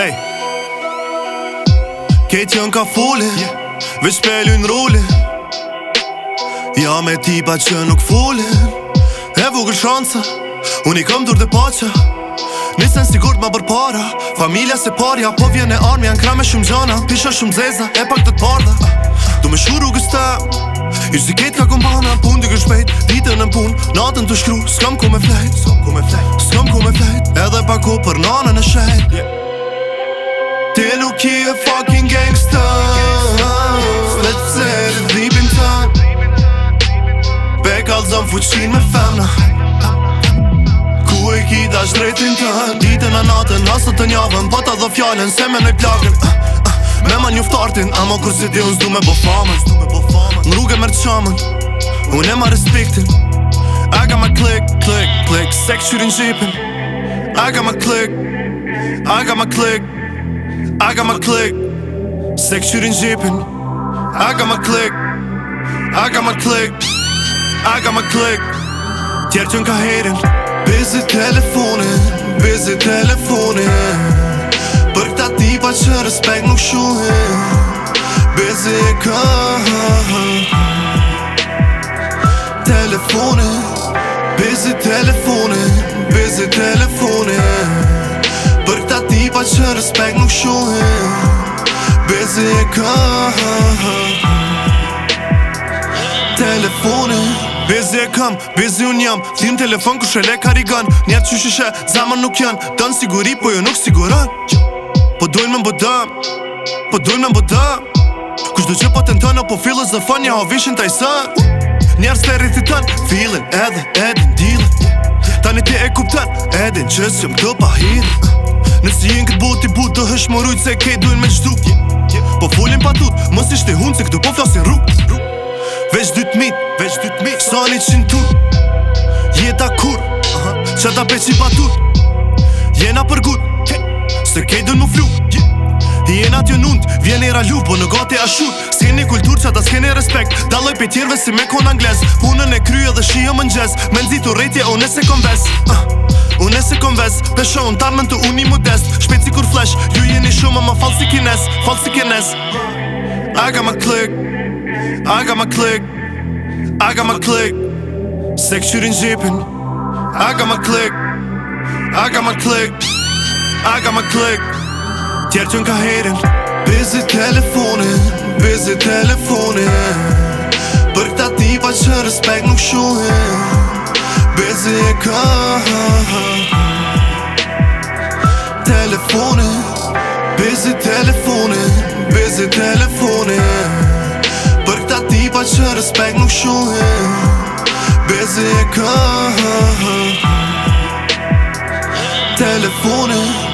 Ej Këtë janë ka fulli yeah. Vesh pelu në rulli Ja me tipa që nuk fulli E vugl shansa Unë i kam dur dhe pacha Nisen sigur të ma bërë para Familja se parja Po vjen e armi janë krame shumë gjana Pisha shumë zeza E pak të të parda Du me shuru gëste I zi ketë ka kompana Pun dy gëshpejt Ditën në pun Natën të shkru S'kam ku me flejt S'kam ku me flejt S'kam ku me flejt Edhe pa ku për nana në shejt yeah. Ti nuk i e fucking gangsta Sletë se erë dhibin të Pe kalzëm fuqin me femna Ku e ki da shdretin të Ditën e natën, nasët të njavën Pata dhe fjallën, se me nëj plakën Me ma njuftartin, ama kur si di unë zdu me bo famën Në rrugë e mërë qamën Unë e ma respektin I got my click, click, click Sek shurin shqipin I got my click I got my click I got my click sex shooting ship I got my click I got my click I got my click Jetzt und gehen Bis ist telefone Bis ist telefone Birkta diva schrespect no schuhe Bis ist ha ha telefone Bis ist telefone Bis ist telefone pa që respekt nuk shuhin Bezi e ka Telefone Bezi e kam, bezi un jam Thim telefon ku shrele karigan Njerë që shëshe, zaman nuk janë Dënë siguri, po jo nuk siguran Po dojnë me mbëdam Po dojnë me mbëdam Kusht do që po tentojnë Po filozofon, ja ho vishin taj sën Njerës të rritit tënë Filin edhe edhe ndi që e kuptat Edin që s'jom të pahir Nësi jenë këtë bot i but Të hësh më rujt se kej duen me qduk Po fullin pa tut Mos ishte hun se këtu po flasin ruk Vesh dy të mit dy të mit Sa një qinë tut Jeta kur që ta peci pa tut Jena përgut Se kej duen më fluk Jeni ra lu, po në gati a shu S'keni kultur që ata s'keni respekt Daloj pe tjerve si me kon angles Punën e kryo dhe shio më nxes Me nëzitu rejtje o nëse kom ves uh, O nëse kom ves Pesho tarmen të uni modest Shpet si kur flesh Ju jeni shumë ma falë si kines Falë si kines I got my click I got my click I got my click Sex shoot in Aga I got my click I got my click I got my click Tjertu nga hejrin Bezi telefone, bezi telefone Përkta ti pa që respekt nuk shuhe Bezi e ka Telefone Bezi telefone, bezi telefone Përkta ti pa që respekt nuk shuhe Bezi e ka Telefone